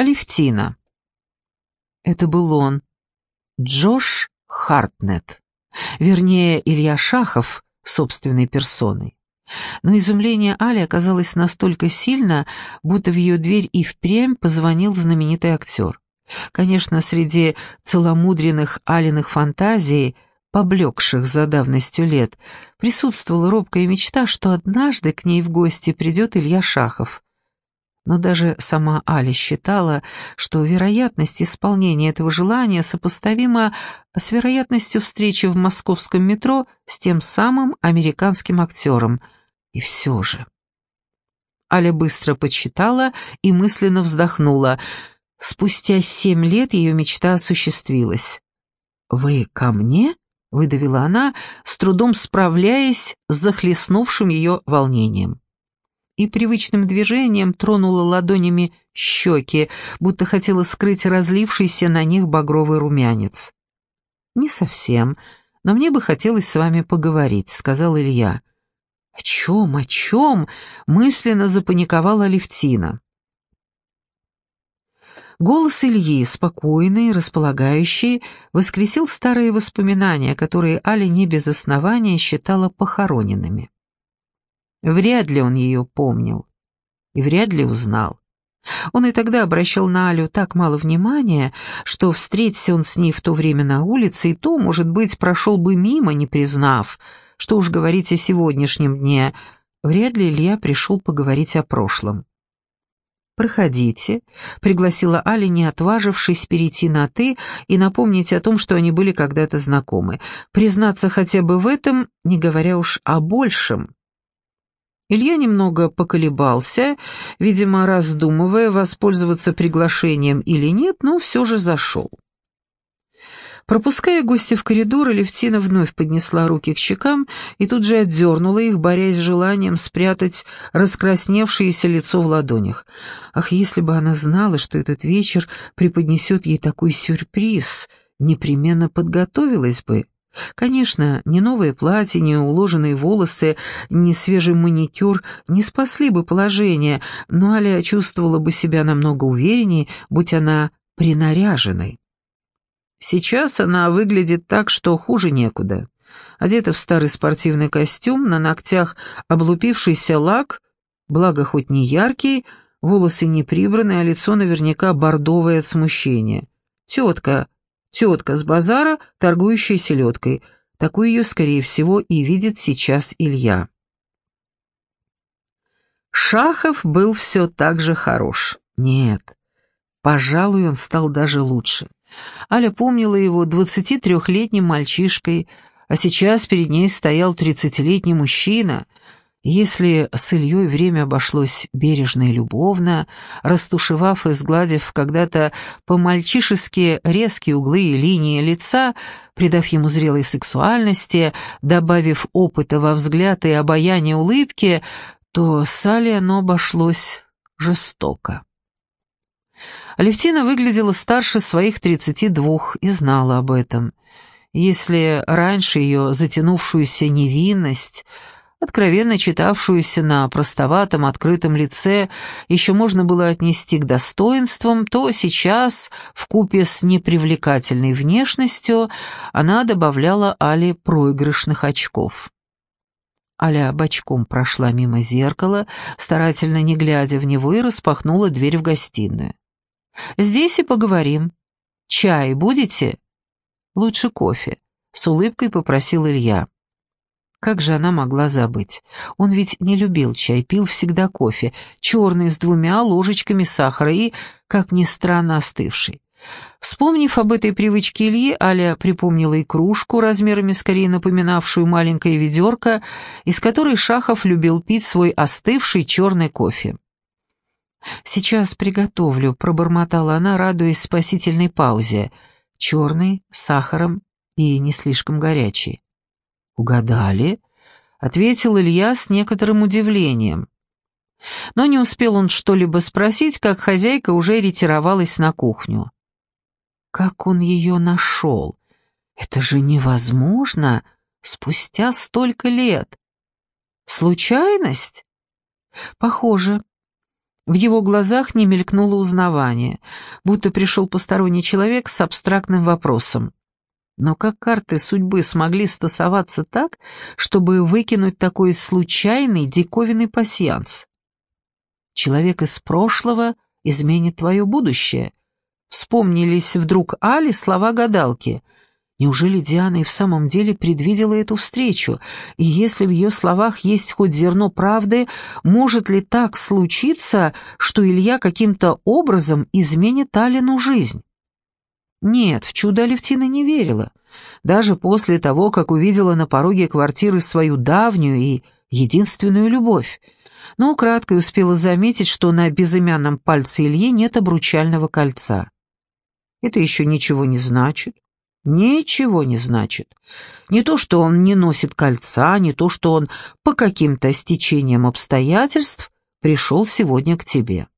Алевтина. Это был он, Джош Хартнет. Вернее, Илья Шахов собственной персоной. Но изумление Али оказалось настолько сильно, будто в ее дверь и впрямь позвонил знаменитый актер. Конечно, среди целомудренных Алиных фантазий, поблекших за давностью лет, присутствовала робкая мечта, что однажды к ней в гости придет Илья Шахов. Но даже сама Али считала, что вероятность исполнения этого желания сопоставима с вероятностью встречи в московском метро с тем самым американским актером. И все же... Аля быстро подсчитала и мысленно вздохнула. Спустя семь лет ее мечта осуществилась. «Вы ко мне?» — выдавила она, с трудом справляясь с захлестнувшим ее волнением и привычным движением тронула ладонями щеки, будто хотела скрыть разлившийся на них багровый румянец. «Не совсем, но мне бы хотелось с вами поговорить», — сказал Илья. «О чем, о чем?» — мысленно запаниковала Левтина. Голос Ильи, спокойный, располагающий, воскресил старые воспоминания, которые Аля не без основания считала похороненными. Вряд ли он ее помнил и вряд ли узнал. Он и тогда обращал на Алю так мало внимания, что, встретился он с ней в то время на улице, и то, может быть, прошел бы мимо, не признав, что уж говорить о сегодняшнем дне, вряд ли Илья пришел поговорить о прошлом. «Проходите», — пригласила Аля, не отважившись перейти на «ты» и напомнить о том, что они были когда-то знакомы. Признаться хотя бы в этом, не говоря уж о большем. Илья немного поколебался, видимо, раздумывая, воспользоваться приглашением или нет, но все же зашел. Пропуская гостя в коридор, Левтина вновь поднесла руки к щекам и тут же отдернула их, борясь с желанием спрятать раскрасневшееся лицо в ладонях. Ах, если бы она знала, что этот вечер преподнесет ей такой сюрприз, непременно подготовилась бы. Конечно, ни новое платье, ни уложенные волосы, ни свежий маникюр не спасли бы положение, но Аля чувствовала бы себя намного увереннее, будь она принаряженной. Сейчас она выглядит так, что хуже некуда. Одета в старый спортивный костюм, на ногтях облупившийся лак, благо хоть не яркий, волосы не прибраны, а лицо наверняка бордовое от смущения. Тетка Тетка с базара, торгующая селедкой. Такую ее, скорее всего, и видит сейчас Илья. Шахов был все так же хорош. Нет, пожалуй, он стал даже лучше. Аля помнила его двадцати трехлетним мальчишкой, а сейчас перед ней стоял тридцатилетний мужчина — если с Ильей время обошлось бережно и любовно, растушевав и сгладив когда-то по-мальчишески резкие углы и линии лица, придав ему зрелой сексуальности, добавив опыта во взгляд и обаяние улыбки, то с Али оно обошлось жестоко. Алевтина выглядела старше своих тридцати двух и знала об этом. Если раньше ее затянувшуюся невинность — откровенно читавшуюся на простоватом открытом лице, еще можно было отнести к достоинствам, то сейчас, в купе с непривлекательной внешностью, она добавляла Але проигрышных очков. Аля бочком прошла мимо зеркала, старательно не глядя в него, и распахнула дверь в гостиную. «Здесь и поговорим. Чай будете?» «Лучше кофе», — с улыбкой попросил Илья. Как же она могла забыть? Он ведь не любил чай, пил всегда кофе, черный с двумя ложечками сахара и, как ни странно, остывший. Вспомнив об этой привычке Ильи, Аля припомнила и кружку, размерами скорее напоминавшую маленькое ведерко, из которой Шахов любил пить свой остывший черный кофе. «Сейчас приготовлю», — пробормотала она, радуясь спасительной паузе. «Черный, с сахаром и не слишком горячий». «Угадали?» — ответил Илья с некоторым удивлением. Но не успел он что-либо спросить, как хозяйка уже ретировалась на кухню. «Как он ее нашел? Это же невозможно! Спустя столько лет! Случайность?» «Похоже. В его глазах не мелькнуло узнавание, будто пришел посторонний человек с абстрактным вопросом. Но как карты судьбы смогли стасоваться так, чтобы выкинуть такой случайный, диковинный пасьянс? Человек из прошлого изменит твое будущее. Вспомнились вдруг Али слова гадалки. Неужели Диана и в самом деле предвидела эту встречу? И если в ее словах есть хоть зерно правды, может ли так случиться, что Илья каким-то образом изменит Алину жизнь? Нет, в чудо Алевтина не верила. Даже после того, как увидела на пороге квартиры свою давнюю и единственную любовь. Но украдкой успела заметить, что на безымянном пальце Ильи нет обручального кольца. Это еще ничего не значит. Ничего не значит. Не то, что он не носит кольца, не то, что он по каким-то стечениям обстоятельств пришел сегодня к тебе.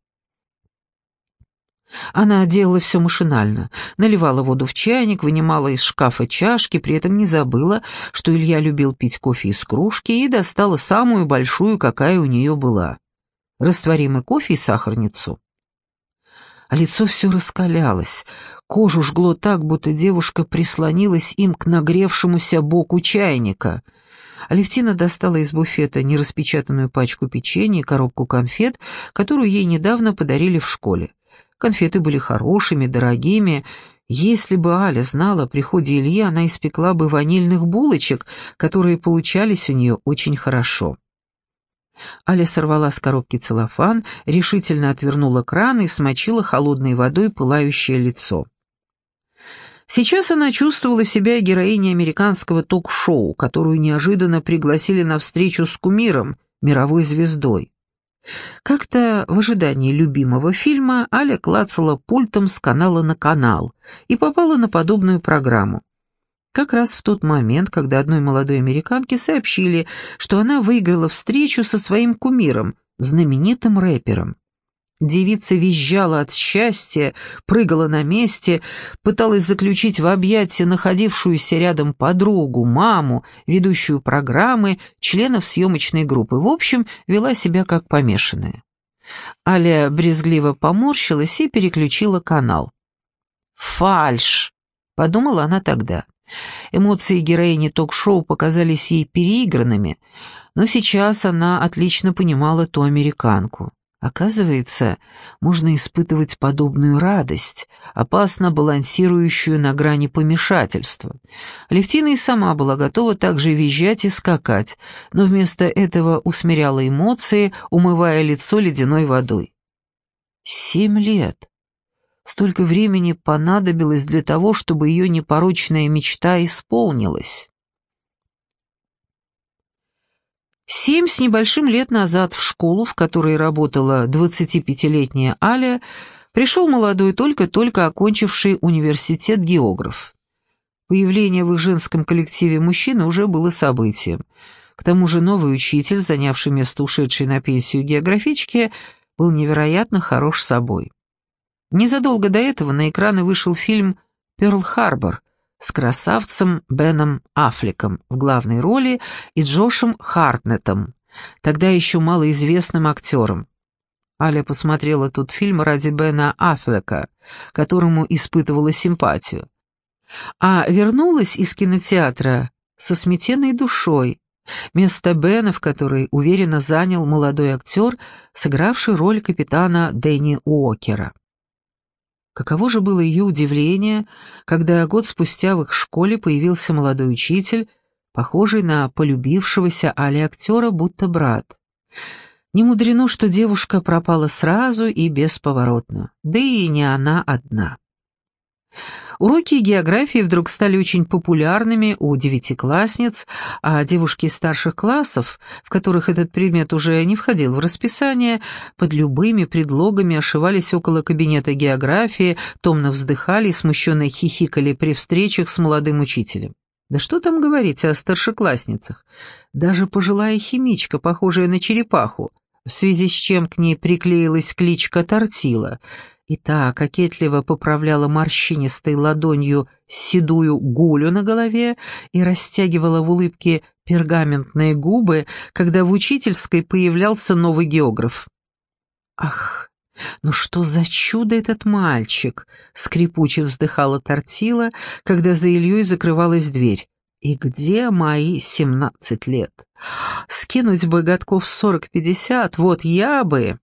Она делала все машинально, наливала воду в чайник, вынимала из шкафа чашки, при этом не забыла, что Илья любил пить кофе из кружки, и достала самую большую, какая у нее была. Растворимый кофе и сахарницу. А лицо все раскалялось, кожу жгло так, будто девушка прислонилась им к нагревшемуся боку чайника. Алевтина достала из буфета нераспечатанную пачку печенья и коробку конфет, которую ей недавно подарили в школе. Конфеты были хорошими, дорогими. Если бы Аля знала о приходе Ильи, она испекла бы ванильных булочек, которые получались у нее очень хорошо. Аля сорвала с коробки целлофан, решительно отвернула кран и смочила холодной водой пылающее лицо. Сейчас она чувствовала себя героиней американского ток-шоу, которую неожиданно пригласили на встречу с кумиром, мировой звездой. Как-то в ожидании любимого фильма Аля клацала пультом с канала на канал и попала на подобную программу. Как раз в тот момент, когда одной молодой американке сообщили, что она выиграла встречу со своим кумиром, знаменитым рэпером. Девица визжала от счастья, прыгала на месте, пыталась заключить в объятия находившуюся рядом подругу, маму, ведущую программы, членов съемочной группы. В общем, вела себя как помешанная. Аля брезгливо поморщилась и переключила канал. «Фальш!» — подумала она тогда. Эмоции героини ток-шоу показались ей переигранными, но сейчас она отлично понимала ту американку. Оказывается, можно испытывать подобную радость, опасно балансирующую на грани помешательства. Левтина и сама была готова также визжать и скакать, но вместо этого усмиряла эмоции, умывая лицо ледяной водой. Семь лет. Столько времени понадобилось для того, чтобы ее непорочная мечта исполнилась. Семь с небольшим лет назад в школу, в которой работала 25-летняя Аля, пришел молодой, только-только окончивший университет географ. Появление в их женском коллективе мужчины уже было событием. К тому же новый учитель, занявший место ушедшей на пенсию географички, был невероятно хорош собой. Незадолго до этого на экраны вышел фильм «Пёрл-Харбор», с красавцем Беном Аффлеком в главной роли и Джошем Хартнетом, тогда еще малоизвестным актером. Аля посмотрела тот фильм ради Бена Аффлека, которому испытывала симпатию. А вернулась из кинотеатра со сметенной душой, место Бена, в которой уверенно занял молодой актер, сыгравший роль капитана Дэнни Уокера. Каково же было ее удивление, когда год спустя в их школе появился молодой учитель, похожий на полюбившегося Али актера, будто брат. Не мудрено, что девушка пропала сразу и бесповоротно, да и не она одна. Уроки географии вдруг стали очень популярными у девятиклассниц, а девушки старших классов, в которых этот предмет уже не входил в расписание, под любыми предлогами ошивались около кабинета географии, томно вздыхали и смущенно хихикали при встречах с молодым учителем. Да что там говорить о старшеклассницах? Даже пожилая химичка, похожая на черепаху, в связи с чем к ней приклеилась кличка Тортила — и та кокетливо поправляла морщинистой ладонью седую гулю на голове и растягивала в улыбке пергаментные губы, когда в учительской появлялся новый географ. Ах, ну что за чудо этот мальчик!» — скрипуче вздыхала Тортила, когда за Ильей закрывалась дверь. «И где мои семнадцать лет? Скинуть бы годков сорок-пятьдесят, вот я бы...»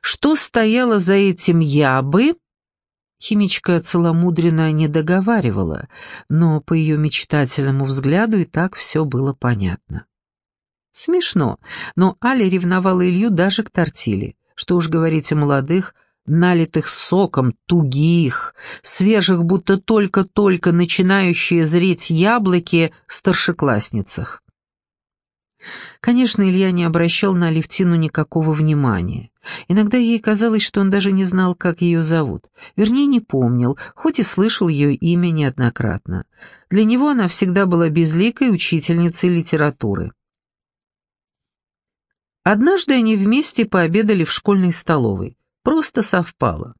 Что стояло за этим «я бы»? Химичка целомудренно не договаривала, но по ее мечтательному взгляду и так все было понятно. Смешно, но Аля ревновала Илью даже к тортиле. Что уж говорить о молодых, налитых соком, тугих, свежих, будто только-только начинающие зреть яблоки старшеклассницах. Конечно, Илья не обращал на Алевтину никакого внимания. Иногда ей казалось, что он даже не знал, как ее зовут. Вернее, не помнил, хоть и слышал ее имя неоднократно. Для него она всегда была безликой учительницей литературы. Однажды они вместе пообедали в школьной столовой. Просто совпало.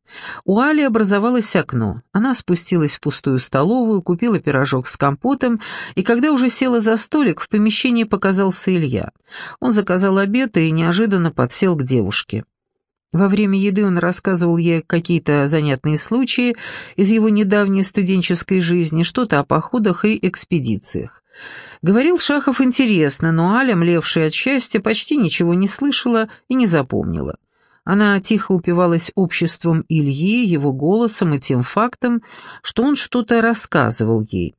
У Али образовалось окно. Она спустилась в пустую столовую, купила пирожок с компотом, и когда уже села за столик, в помещении показался Илья. Он заказал обед и неожиданно подсел к девушке. Во время еды он рассказывал ей какие-то занятные случаи из его недавней студенческой жизни, что-то о походах и экспедициях. Говорил Шахов интересно, но Аля, млевшая от счастья, почти ничего не слышала и не запомнила. Она тихо упивалась обществом Ильи, его голосом и тем фактом, что он что-то рассказывал ей.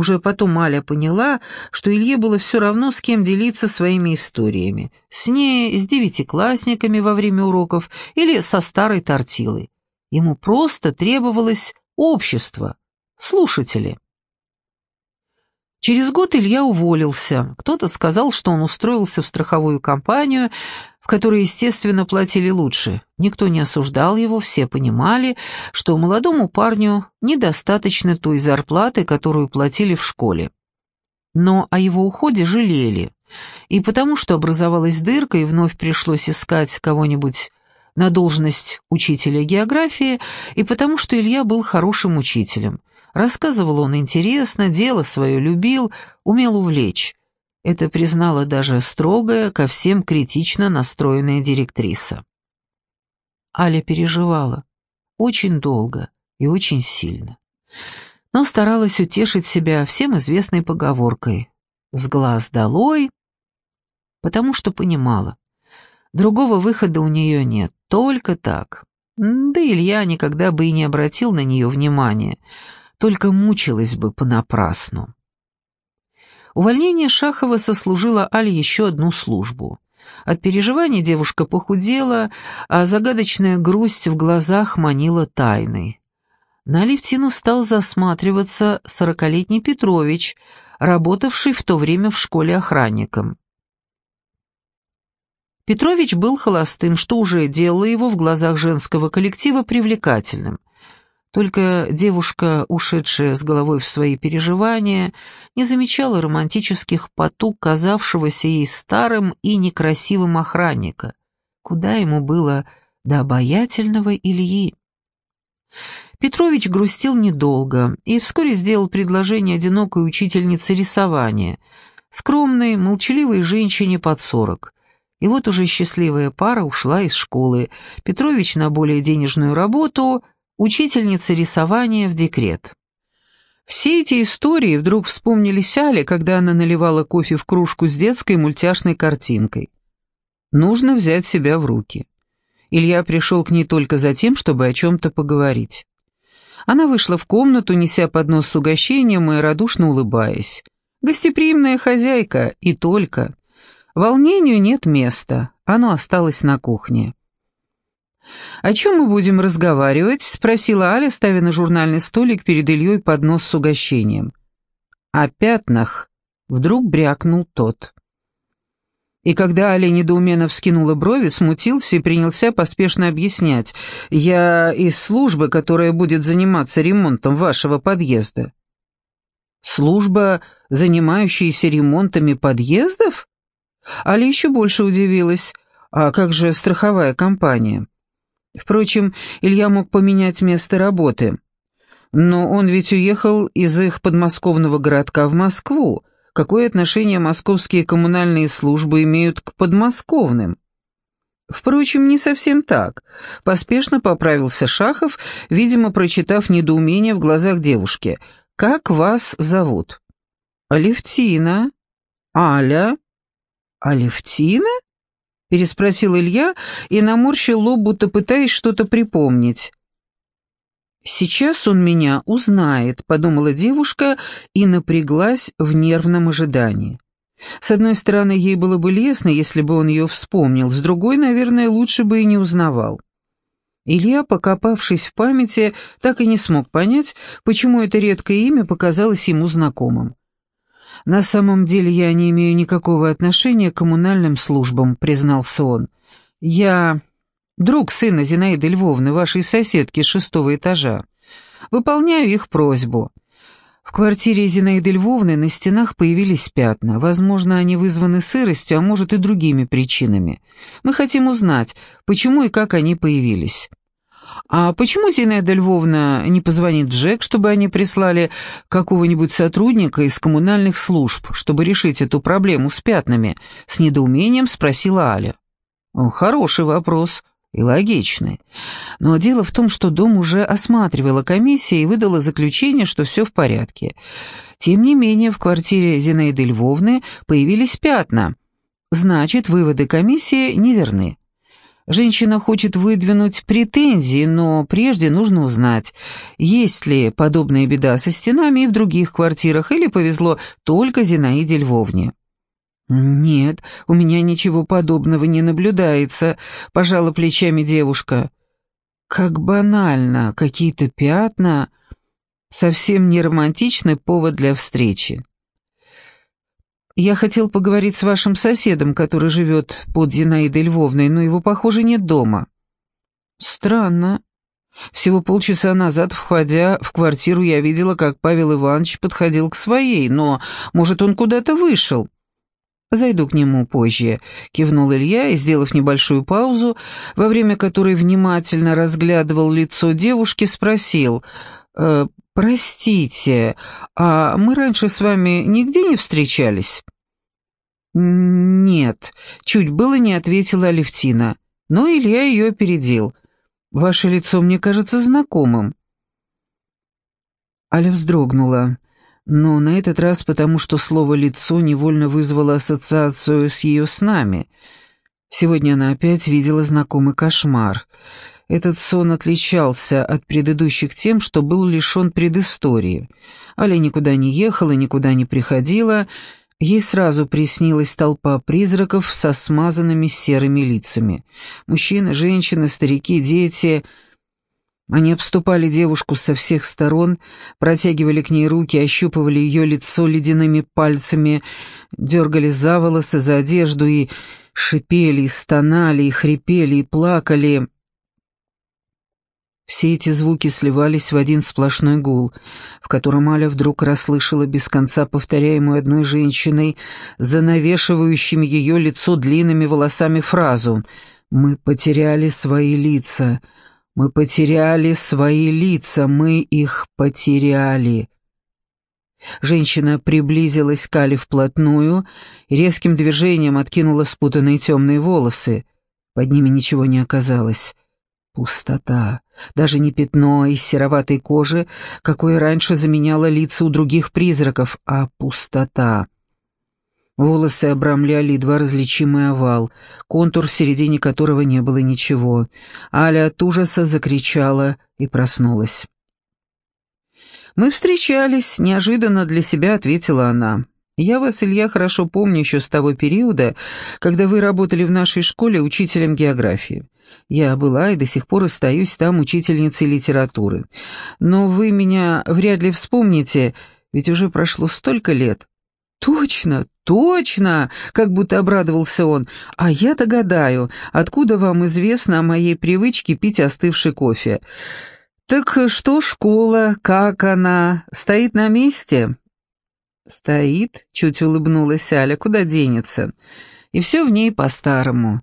Уже потом Аля поняла, что Илье было все равно, с кем делиться своими историями. С ней, с девятиклассниками во время уроков или со старой тортилой. Ему просто требовалось общество, слушатели. Через год Илья уволился. Кто-то сказал, что он устроился в страховую компанию, в которой, естественно, платили лучше. Никто не осуждал его, все понимали, что молодому парню недостаточно той зарплаты, которую платили в школе. Но о его уходе жалели. И потому что образовалась дырка и вновь пришлось искать кого-нибудь на должность учителя географии, и потому что Илья был хорошим учителем. Рассказывал он интересно, дело свое любил, умел увлечь. Это признала даже строгая, ко всем критично настроенная директриса. Аля переживала. Очень долго и очень сильно. Но старалась утешить себя всем известной поговоркой «с глаз долой», потому что понимала. Другого выхода у нее нет, только так. Да Илья никогда бы и не обратил на нее внимания, только мучилась бы понапрасну. Увольнение Шахова сослужило Али еще одну службу. От переживаний девушка похудела, а загадочная грусть в глазах манила тайной. На Алевтину стал засматриваться сорокалетний Петрович, работавший в то время в школе охранником. Петрович был холостым, что уже делало его в глазах женского коллектива привлекательным. Только девушка, ушедшая с головой в свои переживания, не замечала романтических потуг казавшегося ей старым и некрасивым охранника. Куда ему было до обаятельного Ильи? Петрович грустил недолго и вскоре сделал предложение одинокой учительнице рисования, скромной, молчаливой женщине под сорок. И вот уже счастливая пара ушла из школы, Петрович на более денежную работу — учительница рисования в декрет. Все эти истории вдруг вспомнились Але, когда она наливала кофе в кружку с детской мультяшной картинкой. Нужно взять себя в руки. Илья пришел к ней только за тем, чтобы о чем-то поговорить. Она вышла в комнату, неся поднос с угощением и радушно улыбаясь. Гостеприимная хозяйка, и только. Волнению нет места, оно осталось на кухне. «О чем мы будем разговаривать?» — спросила Аля, ставя на журнальный столик перед Ильей поднос с угощением. «О пятнах», — вдруг брякнул тот. И когда Аля недоуменно вскинула брови, смутился и принялся поспешно объяснять. «Я из службы, которая будет заниматься ремонтом вашего подъезда». «Служба, занимающаяся ремонтами подъездов?» Аля еще больше удивилась. «А как же страховая компания?» Впрочем, Илья мог поменять место работы. Но он ведь уехал из их подмосковного городка в Москву. Какое отношение московские коммунальные службы имеют к подмосковным? Впрочем, не совсем так. Поспешно поправился Шахов, видимо, прочитав недоумение в глазах девушки. «Как вас зовут?» «Алевтина». «Аля». «Алевтина?» — переспросил Илья и наморщил лоб, будто пытаясь что-то припомнить. «Сейчас он меня узнает», — подумала девушка и напряглась в нервном ожидании. С одной стороны, ей было бы лестно, если бы он ее вспомнил, с другой, наверное, лучше бы и не узнавал. Илья, покопавшись в памяти, так и не смог понять, почему это редкое имя показалось ему знакомым. «На самом деле я не имею никакого отношения к коммунальным службам», — признался он. «Я друг сына Зинаиды Львовны, вашей соседки с шестого этажа. Выполняю их просьбу. В квартире Зинаиды Львовны на стенах появились пятна. Возможно, они вызваны сыростью, а может и другими причинами. Мы хотим узнать, почему и как они появились. А почему Зинаида Львовна не позвонит в ЖЭК, чтобы они прислали какого-нибудь сотрудника из коммунальных служб, чтобы решить эту проблему с пятнами? С недоумением спросила Аля. Хороший вопрос. И логичный. Но дело в том, что дом уже осматривала комиссия и выдала заключение, что все в порядке. Тем не менее, в квартире Зинаиды Львовны появились пятна. Значит, выводы комиссии неверны. Женщина хочет выдвинуть претензии, но прежде нужно узнать, есть ли подобная беда со стенами и в других квартирах, или повезло только Зинаиде Львовне. «Нет, у меня ничего подобного не наблюдается», — пожала плечами девушка. «Как банально, какие-то пятна. Совсем не романтичный повод для встречи». «Я хотел поговорить с вашим соседом, который живет под Зинаидой Львовной, но его, похоже, нет дома». «Странно. Всего полчаса назад, входя в квартиру, я видела, как Павел Иванович подходил к своей, но, может, он куда-то вышел». «Зайду к нему позже», — кивнул Илья и, сделав небольшую паузу, во время которой внимательно разглядывал лицо девушки, спросил, «Э, «Простите, а мы раньше с вами нигде не встречались?» «Нет», — чуть было не ответила Алевтина, но Илья ее опередил. «Ваше лицо мне кажется знакомым». Аля вздрогнула но на этот раз потому, что слово «лицо» невольно вызвало ассоциацию с ее снами. Сегодня она опять видела знакомый кошмар. Этот сон отличался от предыдущих тем, что был лишен предыстории. Аля никуда не ехала, никуда не приходила, Ей сразу приснилась толпа призраков со смазанными серыми лицами. Мужчины, женщины, старики, дети — они обступали девушку со всех сторон, протягивали к ней руки, ощупывали ее лицо ледяными пальцами, дергали за волосы, за одежду и шипели, и стонали, и хрипели, и плакали. Все эти звуки сливались в один сплошной гул, в котором Аля вдруг расслышала без конца повторяемую одной женщиной, занавешивающими ее лицо длинными волосами фразу «Мы потеряли свои лица», мы потеряли свои лица, мы их потеряли. Женщина приблизилась к Али вплотную и резким движением откинула спутанные темные волосы. Под ними ничего не оказалось. Пустота, даже не пятно из сероватой кожи, какое раньше заменяло лица у других призраков, а пустота. Волосы обрамляли едва различимый овал, контур, в середине которого не было ничего. Аля от ужаса закричала и проснулась. «Мы встречались», — неожиданно для себя ответила она. «Я вас, Илья, хорошо помню еще с того периода, когда вы работали в нашей школе учителем географии. Я была и до сих пор остаюсь там учительницей литературы. Но вы меня вряд ли вспомните, ведь уже прошло столько лет». «Точно, точно!» — как будто обрадовался он. «А я-то гадаю, откуда вам известно о моей привычке пить остывший кофе?» «Так что школа, как она? Стоит на месте?» «Стоит», — чуть улыбнулась Аля, — «куда денется?» «И все в ней по-старому.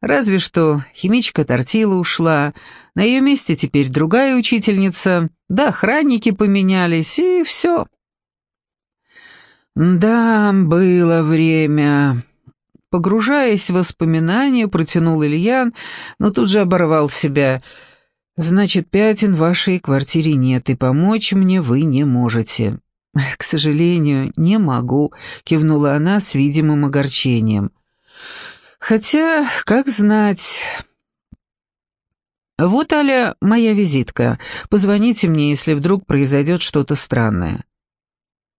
Разве что химичка Тортила ушла, на ее месте теперь другая учительница, да охранники поменялись, и все». «Да, было время», Погружаясь в воспоминания, протянул Ильян, но тут же оборвал себя. «Значит, пятен в вашей квартире нет, и помочь мне вы не можете». «К сожалению, не могу», — кивнула она с видимым огорчением. «Хотя, как знать...» «Вот, Аля, моя визитка. Позвоните мне, если вдруг произойдет что-то странное».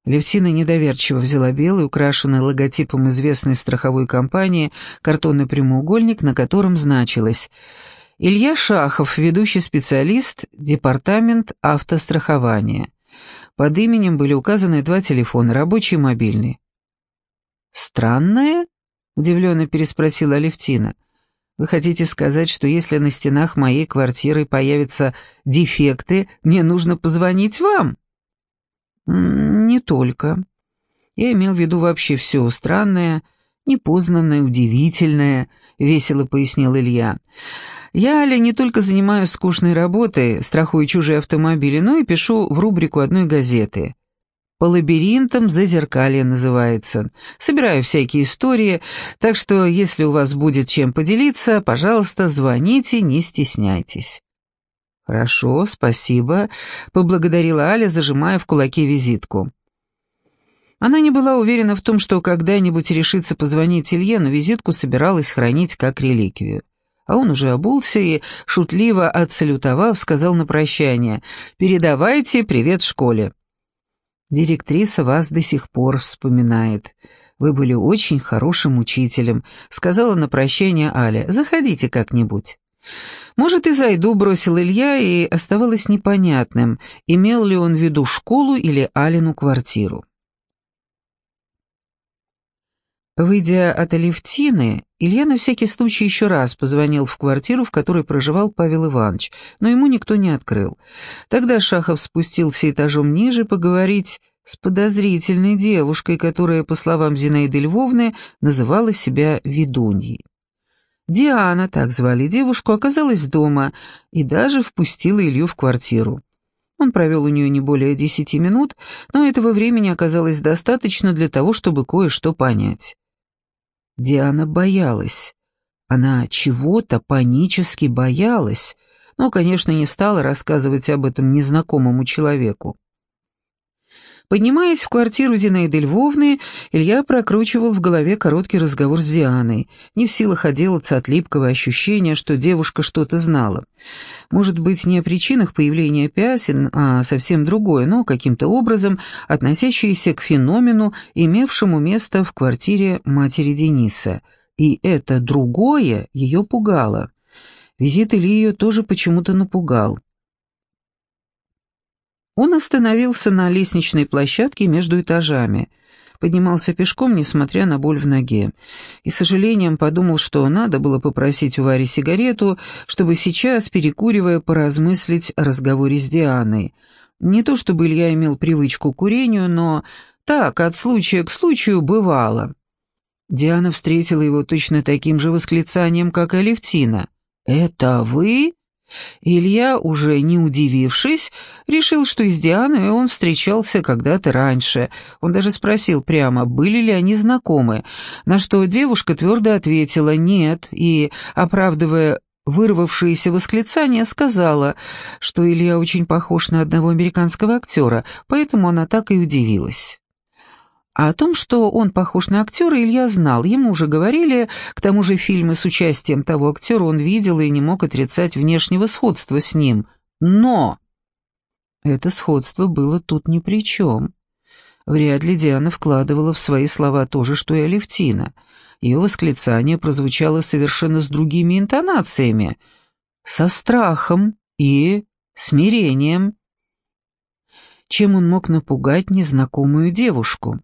Левтина недоверчиво взяла белый, украшенный логотипом известной страховой компании, картонный прямоугольник, на котором значилось «Илья Шахов, ведущий специалист, департамент автострахования». Под именем были указаны два телефона, рабочий и мобильный. «Странное?» — удивленно переспросила Левтина. «Вы хотите сказать, что если на стенах моей квартиры появятся дефекты, мне нужно позвонить вам?» «Не только. Я имел в виду вообще все странное, непознанное, удивительное», — весело пояснил Илья. «Я, Аля, не только занимаюсь скучной работой, страхую чужие автомобили, но и пишу в рубрику одной газеты. «По лабиринтам зазеркалье» называется. Собираю всякие истории, так что если у вас будет чем поделиться, пожалуйста, звоните, не стесняйтесь». «Хорошо, спасибо», — поблагодарила Аля, зажимая в кулаке визитку. Она не была уверена в том, что когда-нибудь решится позвонить Илье, но визитку собиралась хранить как реликвию. А он уже обулся и, шутливо отсалютовав, сказал на прощание «Передавайте привет школе». «Директриса вас до сих пор вспоминает. Вы были очень хорошим учителем», — сказала на прощание Аля. «Заходите как-нибудь». «Может, и зайду», — бросил Илья, и оставалось непонятным, имел ли он в виду школу или Алину квартиру. Выйдя от Алевтины, Илья на всякий случай еще раз позвонил в квартиру, в которой проживал Павел Иванович, но ему никто не открыл. Тогда Шахов спустился этажом ниже поговорить с подозрительной девушкой, которая, по словам Зинаиды Львовны, называла себя ведуньей. Диана, так звали девушку, оказалась дома и даже впустила Илью в квартиру. Он провел у нее не более десяти минут, но этого времени оказалось достаточно для того, чтобы кое-что понять. Диана боялась. Она чего-то панически боялась, но, конечно, не стала рассказывать об этом незнакомому человеку. Поднимаясь в квартиру Зинаиды Львовны, Илья прокручивал в голове короткий разговор с Дианой, не в силах отделаться от липкого ощущения, что девушка что-то знала. Может быть, не о причинах появления пясен, а совсем другое, но каким-то образом относящееся к феномену, имевшему место в квартире матери Дениса. И это другое ее пугало. Визит Ильи ее тоже почему-то напугал. Он остановился на лестничной площадке между этажами. Поднимался пешком, несмотря на боль в ноге. И с сожалением подумал, что надо было попросить у Вари сигарету, чтобы сейчас, перекуривая, поразмыслить о разговоре с Дианой. Не то чтобы Илья имел привычку к курению, но так, от случая к случаю, бывало. Диана встретила его точно таким же восклицанием, как и Алевтина. «Это вы?» Илья, уже не удивившись, решил, что и с Дианой он встречался когда-то раньше. Он даже спросил прямо, были ли они знакомы, на что девушка твердо ответила «нет» и, оправдывая вырвавшееся восклицание, сказала, что Илья очень похож на одного американского актера, поэтому она так и удивилась. А о том, что он похож на актера, Илья знал, ему уже говорили, к тому же фильмы с участием того актера он видел и не мог отрицать внешнего сходства с ним. Но это сходство было тут ни при чем. Вряд ли Диана вкладывала в свои слова то же, что и Алевтина. Ее восклицание прозвучало совершенно с другими интонациями, со страхом и смирением. Чем он мог напугать незнакомую девушку?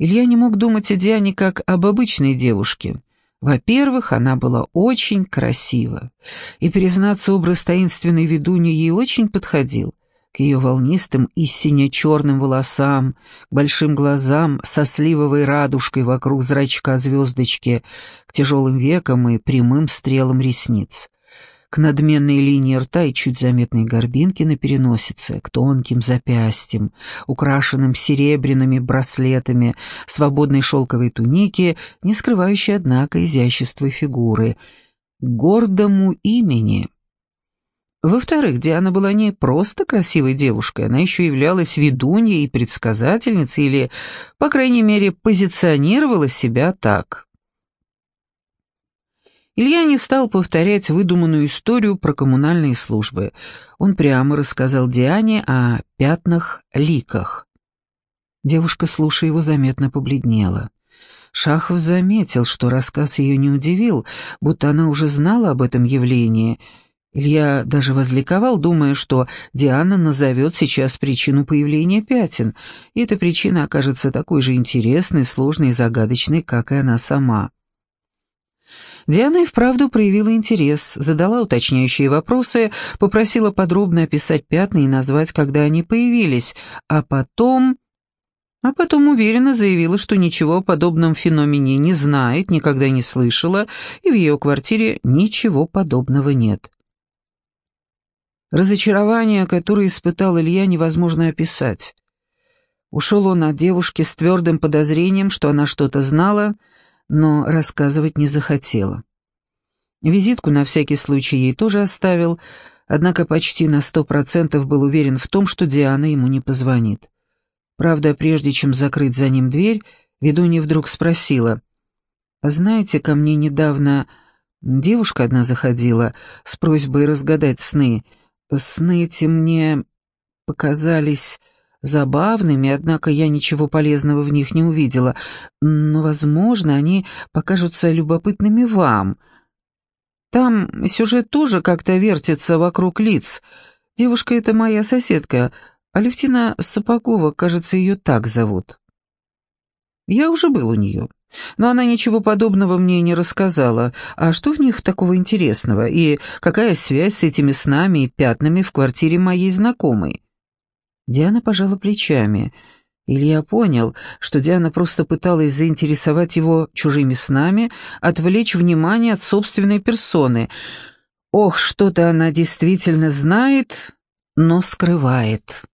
Илья не мог думать о Диане как об обычной девушке. Во-первых, она была очень красива, и, признаться, образ таинственной ведуньи ей очень подходил. К ее волнистым и сине-черным волосам, к большим глазам со сливовой радужкой вокруг зрачка звездочки, к тяжелым векам и прямым стрелам ресниц. К надменной линии рта и чуть заметной горбинке на переносице, к тонким запястьям, украшенным серебряными браслетами, свободной шелковой тунике, не скрывающей, однако, изящества фигуры, гордому имени. Во-вторых, Диана была не просто красивой девушкой, она еще являлась ведуньей и предсказательницей, или, по крайней мере, позиционировала себя так. Илья не стал повторять выдуманную историю про коммунальные службы. Он прямо рассказал Диане о пятнах-ликах. Девушка, слушая его, заметно побледнела. Шахов заметил, что рассказ ее не удивил, будто она уже знала об этом явлении. Илья даже возликовал, думая, что Диана назовет сейчас причину появления пятен, и эта причина окажется такой же интересной, сложной и загадочной, как и она сама. Диана и вправду проявила интерес, задала уточняющие вопросы, попросила подробно описать пятна и назвать, когда они появились, а потом... А потом уверенно заявила, что ничего о подобном феномене не знает, никогда не слышала, и в ее квартире ничего подобного нет. Разочарование, которое испытал Илья, невозможно описать. Ушел он от девушки с твердым подозрением, что она что-то знала, но рассказывать не захотела. Визитку на всякий случай ей тоже оставил, однако почти на сто процентов был уверен в том, что Диана ему не позвонит. Правда, прежде чем закрыть за ним дверь, ведунья вдруг спросила, «А знаете, ко мне недавно девушка одна заходила с просьбой разгадать сны. Сны эти мне показались забавными, однако я ничего полезного в них не увидела. Но, возможно, они покажутся любопытными вам. Там сюжет тоже как-то вертится вокруг лиц. Девушка эта моя соседка, Алевтина Сапогова, кажется, ее так зовут. Я уже был у нее, но она ничего подобного мне не рассказала. А что в них такого интересного, и какая связь с этими снами и пятнами в квартире моей знакомой? Диана пожала плечами. Илья понял, что Диана просто пыталась заинтересовать его чужими снами, отвлечь внимание от собственной персоны. Ох, что-то она действительно знает, но скрывает.